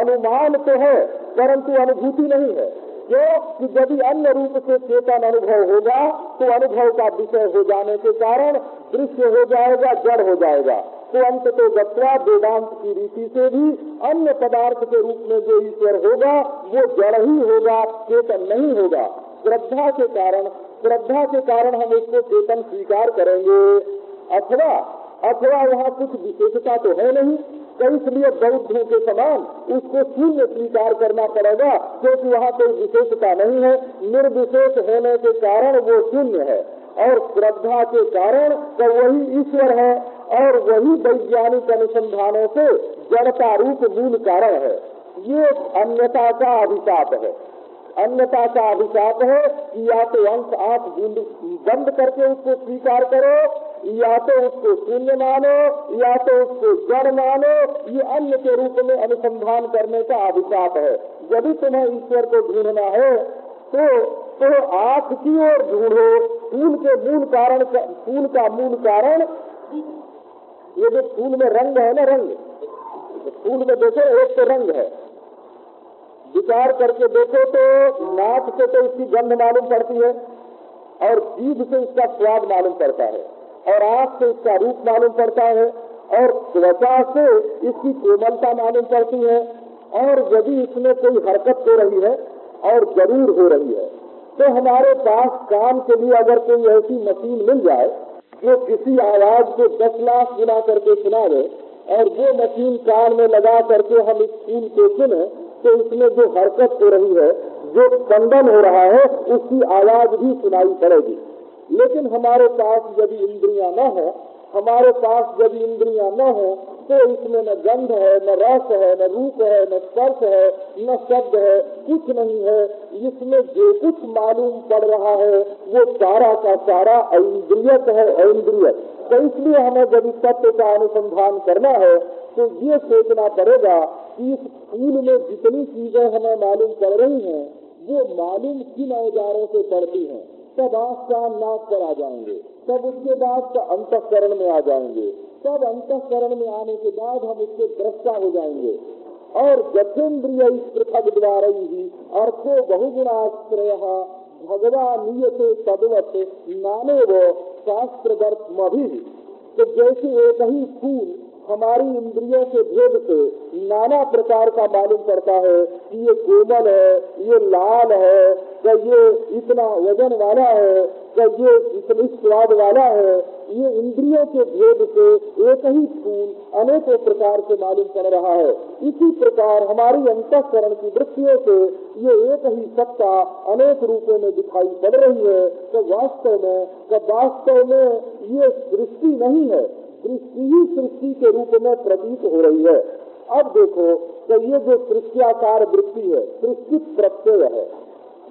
अनुमान तो है, परंतु अनुभूति नहीं है। क्यों कि यदि अन्य रूप से चेतन अनुभव होगा तो अनुभव का विषय हो जाने के कारण दृश्य हो जाएगा, जड़ हो जाएगा। तो अंत तो गत्वा वेदांत की रीति से भी अन्य पदार्थ के रूप में जो ईश्वर होगा, वो जड़ ही होगा, चेतन नहीं होगा। श्रद्धा के कारण, श्रद्धा के कारण हम उसको चेतन स्वीकार करेंगे। अथवा अथवा वहाँ कुछ विशेषता तो है नहीं। तो इसलिए बौद्धों के समान उसको शून्य स्वीकार करना पड़ेगा, क्योंकि वहाँ कोई विशेषता नहीं है। निर्विशेष होने के कारण वो शून्य है और श्रद्धा के कारण तो वही ईश्वर है और वही वैज्ञानिक अनुसंधानों से जड़ता रूप मूल कारण है। ये अन्यता का अभिशाप है। अन्यता का अभिशाप है कि या तो अंश आँख बंद करके उसको स्वीकार करो या तो उसको शून्य मानो, या तो उसको जड़ मानो, ये अन्य के रूप में अनुसंधान करने का अभिशाप है। यदि तुम्हें ईश्वर को ढूंढना है तो तो आँख की ओर ढूंढो। फूल के मूल कारण फूल का मूल कारण, ये जो फूल में रंग है ना रंग? फूल में देखो, एक तो रंग है। विचार करके देखो तो नाक से तो इसकी गंध मालूम पड़ती है, और जीभ से इसका स्वाद मालूम पड़ता है। और आँख से इसका रूप मालूम पड़ता है और त्वचा से इसकी कोमलता मालूम पड़ती है और यदि इसमें कोई हरकत हो रही है और ज़रूर हो रही है तो हमारे पास काम के लिए अगर कोई ऐसी मशीन मिल जाए, जो किसी आवाज़ को दस लाख गुना करके सुना दे और वो मशीन कान में लगा करके हम इस फूल को सुने तो इसमें जो हरकत हो रही है, जो स्पंदन हो रहा है, उसकी आवाज़ भी सुनाई पड़ेगी। लेकिन हमारे पास यदि इंद्रियाँ न हो, हमारे पास यदि इंद्रियाँ न हो तो इसमें न गंध है, न रस है, न रूप है, न स्पर्श है, न शब्द है, कुछ नहीं है। इसमें जो कुछ मालूम पड़ रहा है, वो सारा का सारा इंद्रियत है इंद्रियत तो इसलिए हमें जब इस तत्व का अनुसंधान करना है तो ये सोचना पड़ेगा कि इस फूल में जितनी चीज़ें हमें मालूम पड़ रही हैं, वो मालूम किन औजारों से पड़ती हैं? तब आँख कान नाक पर आ जाएँगे। तब उसके बाद अंतकरण में आ जाएँगे। तब अंतकरण में आने के बाद हम उसके दृष्टा हो जाएँगे। और गथेन्द्रिय इस पृथक द्वारा ही अर्थो बहुगुणाश्रय भगवान तदवत नाने वो शास्त्र भी तो जैसे एक ही फूल हमारी इंद्रियों के भेद से नाना प्रकार का मालूम पड़ता है कि ये कोमल है, ये लाल है कि ये इतना वज़न वाला है कि ये इतनी स्वाद वाला है। ये इंद्रियों के भेद से एक ही फूल अनेकों प्रकार से मालूम पड़ रहा है। इसी प्रकार हमारी अंतकरण की वृत्तियों से ये एक ही सत्ता अनेक रूपों में दिखाई पड़ रही है तो वास्तव में तो वास्तव में ये सृष्टि नहीं है। सृष्टि ही सृष्टि के रूप में प्रतीत हो रही है। अब देखो तो ये जो सृष्टियाकार वृत्ति है सृष्टि प्रत्यय है।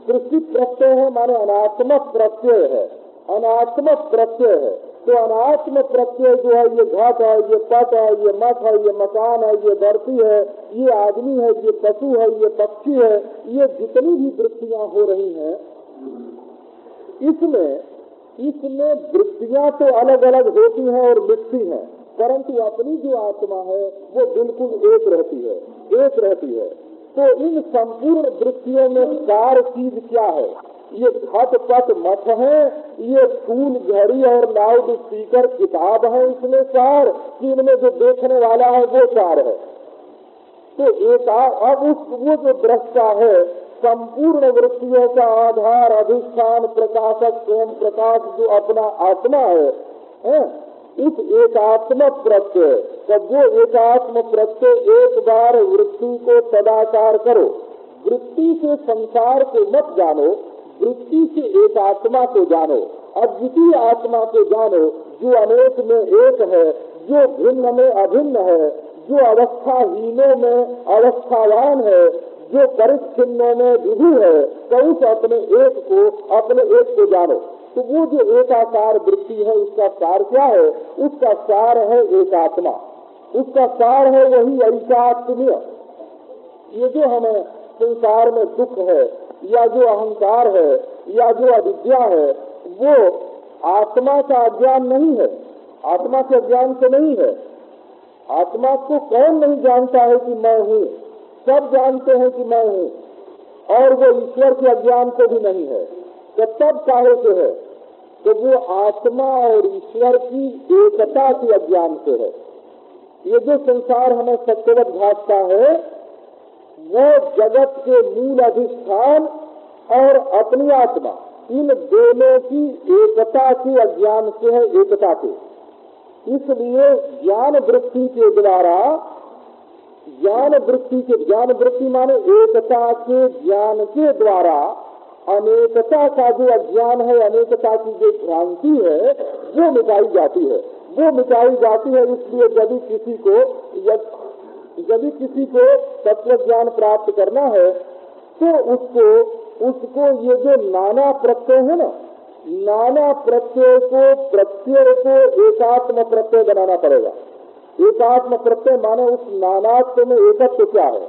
सृष्टि प्रत्यय है माने अनात्मक प्रत्यय है। अनात्मक प्रत्यय है। तो अनात्म प्रत्यय जो है, ये घट है, ये पट है, ये मठ है, ये मकान है, ये धरती है, ये आदमी है, ये पशु है, ये पक्षी है, ये जितनी भी वृत्तियाँ हो रही हैं, इसमें इसमें वृत्तियाँ तो अलग अलग होती हैं और मिटती हैं, परंतु अपनी जो आत्मा है, वो बिल्कुल एक रहती है, एक रहती है। तो इन संपूर्ण वृत्तियों में सार चीज़ क्या है? ये घट पट मठ है, ये फूल घड़ी और लाउड स्पीकर किताब है इसमें सार कि इनमें जो देखने वाला है वो सार है। तो एक अब उस, वो जो दृष्टा है संपूर्ण वृत्तियों का आधार अधिष्ठान प्रकाशक स्वयं प्रकाश जो अपना आत्मा है, है? उस एकात्म प्रत्यय तब वो एकात्म प्रत्यय एक बार वृत्ति को सदाकार करो वृत्ति से संसार को मत जानो वृत्ति से एक आत्मा को जानो अद्वितीय आत्मा को जानो जो अनेक में एक है जो भिन्न में अभिन्न है जो अवस्थाहीनों में अवस्थावान है जो परिच्छिन्नों में विधि है तो उस अपने एक को, अपने एक को जानो। तो वो जो एकाकार वृत्ति है, उसका सार क्या है? उसका सार है एकात्मा उसका सार है वही ऐकात्म्य ये जो हमें संसार में दुख है, या जो अहंकार है, या जो अविद्या है, वो आत्मा का अज्ञान नहीं है। आत्मा के अज्ञान से नहीं है। आत्मा को कौन नहीं जानता है कि मैं हूँ? सब जानते हैं कि मैं हूँ, और वो ईश्वर के अज्ञान को भी नहीं है। तो तब काहे से है तो वो आत्मा और ईश्वर की एकता के अज्ञान से है। ये जो संसार हमें सत्यवत भाषता है, वो जगत के मूल अधिष्ठान और अपनी आत्मा, इन दोनों की एकता के अज्ञान से है, एकता के। इसलिए ज्ञान वृत्ति के द्वारा ज्ञान वृत्ति के ज्ञान वृत्ति माने एकता के ज्ञान के द्वारा अनेकता का जो अज्ञान है, अनेकता की जो भ्रांति है, वो मिटाई जाती है। वो मिटाई जाती है इसलिए यदि किसी को यदि किसी को तत्व ज्ञान प्राप्त करना है तो उसको उसको ये जो नाना प्रत्यय है ना, नाना प्रत्यय को प्रत्यय को एकात्म प्रत्यय बनाना पड़ेगा। एकात्म प्रत्यय माने उस नानात्व में एकत्व क्या है?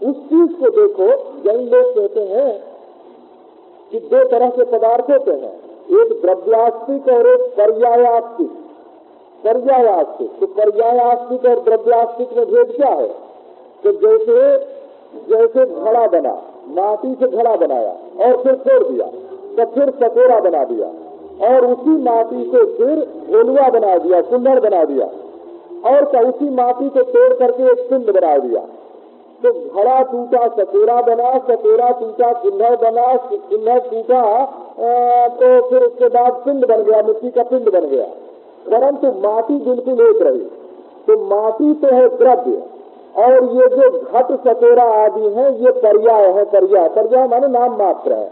उस चीज़ को देखो, जैन लोग कहते हैं कि दो तरह के पदार्थ होते हैं। एक द्रव्यास्तिक और एक पर्यायास्तिक। पर्यायास्तिक तो पर्यायास्तिक और द्रव्यास्तिक में भेद क्या है? तो जैसे जैसे घड़ा बना, माटी से घड़ा बनाया, और फिर छोड़ दिया तो फिर सकोरा बना दिया, और उसी माटी से फिर गोलुआ बना दिया कुल्हड़ बना दिया। और क्या उसी माटी को तोड़ करके एक पिंड बना दिया। तो घड़ा टूटा सकोरा बना सकोरा टूटा कुल्हड़ बना कुल्हड़ टूटा तो फिर उसके बाद पिंड बन गया, मिट्टी का पिंड बन गया। परंतु माटी बिल्कुल एक रही। तो माटी तो है द्रव्य, और ये जो घट सकोरा आदि है, ये पर्याय है, पर्याय। पर्याय माने नाम मात्र है।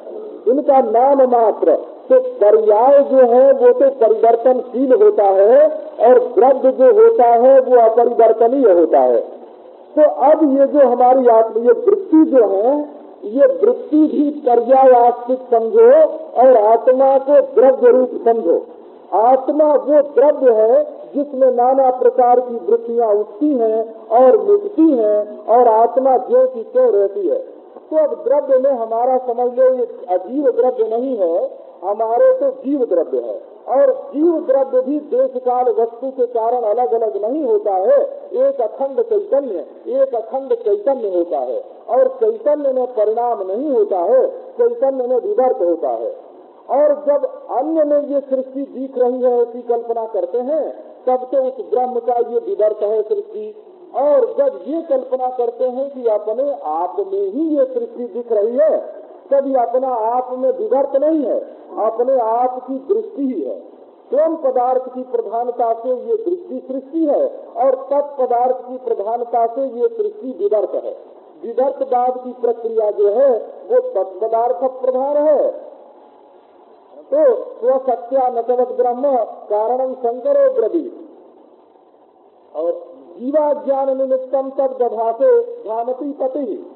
इनका नाम मात्र। तो पर्याय जो है, वो तो परिवर्तनशील होता है और द्रव्य जो होता है, वो अपरिवर्तनीय होता है। तो अब ये जो हमारी आत्म, ये वृत्ति जो है, ये वृत्ति भी पर्याय आस्तिक समझो और आत्मा को द्रव्य रूप समझो। आत्मा वो द्रव्य है जिसमें नाना प्रकार की वृत्तियाँ उठती हैं और मिटती हैं और आत्मा जो की क्यों रहती है। तो अब द्रव्य में हमारा समझ लो, ये अजीव द्रव्य नहीं है, हमारे तो जीव द्रव्य है। और जीव द्रव्य भी देश काल वस्तु के कारण अलग अलग नहीं होता है। एक अखंड चैतन्य, एक अखंड चैतन्य होता है। और चैतन्य में परिणाम नहीं होता है, चैतन्य में विवर्त होता है। और जब अन्य में ये सृष्टि दिख रही है ऐसी कल्पना करते हैं, तब तो उस ब्रह्म का ये विवर्त है सृष्टि। और जब ये कल्पना करते हैं कि अपने आप में ही ये सृष्टि दिख रही है ये अपना आप में विवर्त नहीं है, अपने आप की दृष्टि ही है। स्वयं पदार्थ की प्रधानता से ये दृष्टि सृष्टि है और तत्पदार्थ की प्रधानता से ये सृष्टि विवर्त है। विवर्तवाद की प्रक्रिया जो है, वो तत्पदार्थ प्रधान है। तो स्वसत्या नचवत ब्रह्म कारण शंकर और जीवा ज्ञान निमित्तम तब दधासे ध्यानती पति।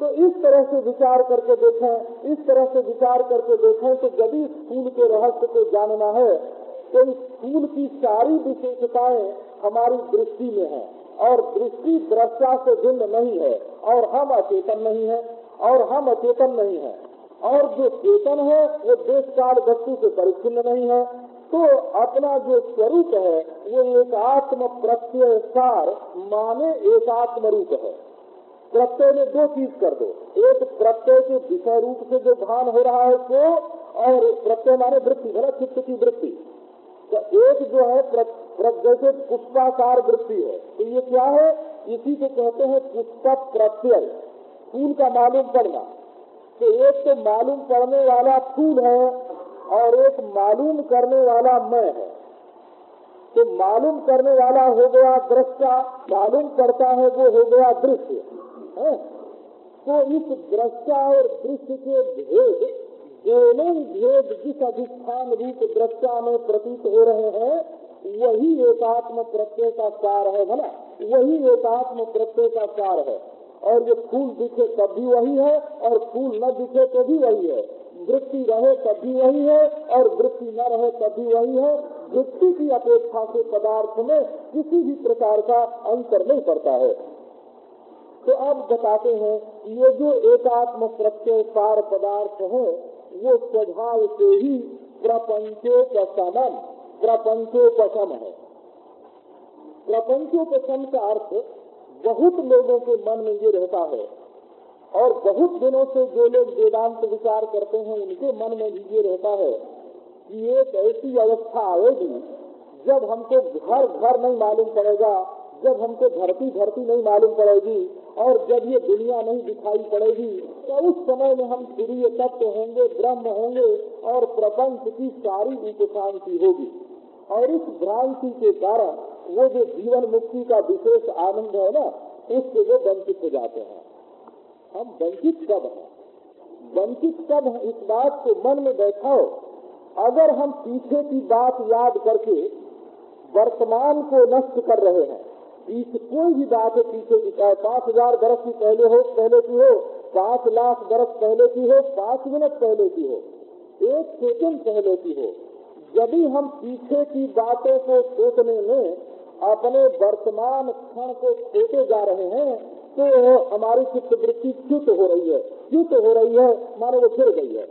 तो इस तरह से विचार करके देखें, इस तरह से विचार करके देखें तो यदि फूल के रहस्य को जानना है तो इस फूल की सारी विशेषताएँ हमारी दृष्टि में है। और दृष्टि दृष्टा से भिन्न नहीं है, और हम अचेतन नहीं है, और हम अचेतन नहीं है। और जो चेतन है, वो देश काल वस्तु से परिचिन्न नहीं है। तो अपना जो स्वरूप है, वो एक आत्म प्रत्यय सार माने एक आत्म रूप है। प्रत्यय में दो चीज़ कर दो। एक प्रत्यय के विषय रूप से जो भान हो रहा है उसको, और प्रत्यय माने वृत्ति है चित्त की वृत्ति। तो एक जो है जैसे पुष्पाकार वृत्ति है। तो ये क्या है? इसी को कहते हैं पुष्प प्रत्यय। फूल का मालूम पड़ना। तो एक तो मालूम पड़ने वाला फूल है, और एक मालूम करने वाला मैं है। तो मालूम करने वाला हो गया दृष्टा, मालूम करता है वो हो गया दृश्य। है तो इस दृष्टा और दृश्य के भेद, दोनों भेद जिस अधिष्ठान रूप दृष्टा में प्रतीत हो रहे हैं, वही एकात्म प्रत्यय का सार है भला वही एकात्म प्रत्यय का सार है। और ये फूल दिखे तब भी वही है, और फूल न दिखे तो भी वही है। वृत्ति रहे तब भी वही है, और वृत्ति न रहे तब भी वही है। वृत्ति की अपेक्षा से पदार्थ में किसी भी प्रकार का अंतर नहीं पड़ता है। तो अब बताते हैं, ये जो एकात्म प्रत्यय सार पदार्थ है, वो स्वभाव से ही प्रपंचोपशमन, प्रपंचोपशम है। प्रपंचोपशम का अर्थ बहुत लोगों के मन में ये रहता है और बहुत दिनों से जो लोग वेदांत विचार करते हैं, उनके मन में भी ये रहता है कि एक ऐसी अवस्था आएगी, जब हमको घर घर नहीं मालूम पड़ेगा, जब हमको धरती धरती नहीं मालूम पड़ेगी और जब ये दुनिया नहीं दिखाई पड़ेगी तो उस समय में हम सूर्य तत्व होंगे, ब्रह्म होंगे और प्रपंच की सारी उपशांति होगी। और इस भ्रांति के कारण वो जो जीवन मुक्ति का विशेष आनंद है ना, उससे वो वंचित हो जाते हैं। हम वंचित कब हैं? वंचित कब है? इस बात को मन में बैठाओ। अगर हम पीछे की बात याद करके वर्तमान को नष्ट कर रहे हैं कोई भी बात है पीछे की चाहे पाँच हज़ार बरस की पहले हो, पहले की हो, पाँच लाख बरस पहले की हो, पाँच मिनट पहले की हो, एक सेकंड पहले की हो यदि हम पीछे की बातों को सोचने में अपने वर्तमान क्षण को खोते जा रहे हैं तो हमारी चित्त वृत्ति च्युत हो रही है, च्युत हो रही है, मानो वो गिर गई है।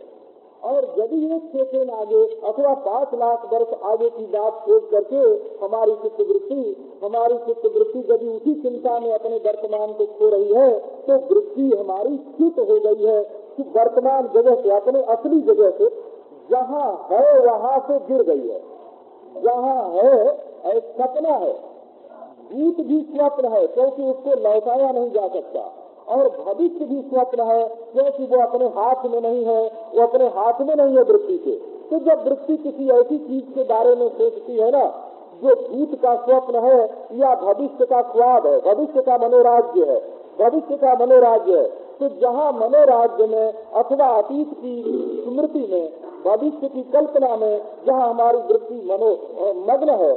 और यदि एक सेकेंड आगे अथवा पाँच लाख वर्ष आगे की बात सोच करके हमारी चित्त वृत्ति हमारी चित्त वृत्ति यदि उसी चिंता में अपने वर्तमान को खो रही है तो वृत्ति हमारी च्युत हो गई है। कि वर्तमान जगह से, अपने असली जगह से, जहाँ है वहाँ से गिर गई है। जहाँ है सपना है। भूत भी स्वप्न है, क्योंकि उसको लौटाया नहीं जा सकता। और भविष्य भी स्वप्न है, क्योंकि वो अपने हाथ में नहीं है, वो अपने हाथ में नहीं है वृत्ति के। तो जब वृत्ति किसी ऐसी चीज़ के बारे में सोचती है ना, जो भूत का स्वप्न है, या भविष्य का ख्वाब है, भविष्य का मनोराज्य है, भविष्य का मनोराज्य है तो जहाँ मनोराज्य में अथवा अतीत की स्मृति में, भविष्य की कल्पना में जहाँ हमारी वृत्ति मनो मग्न है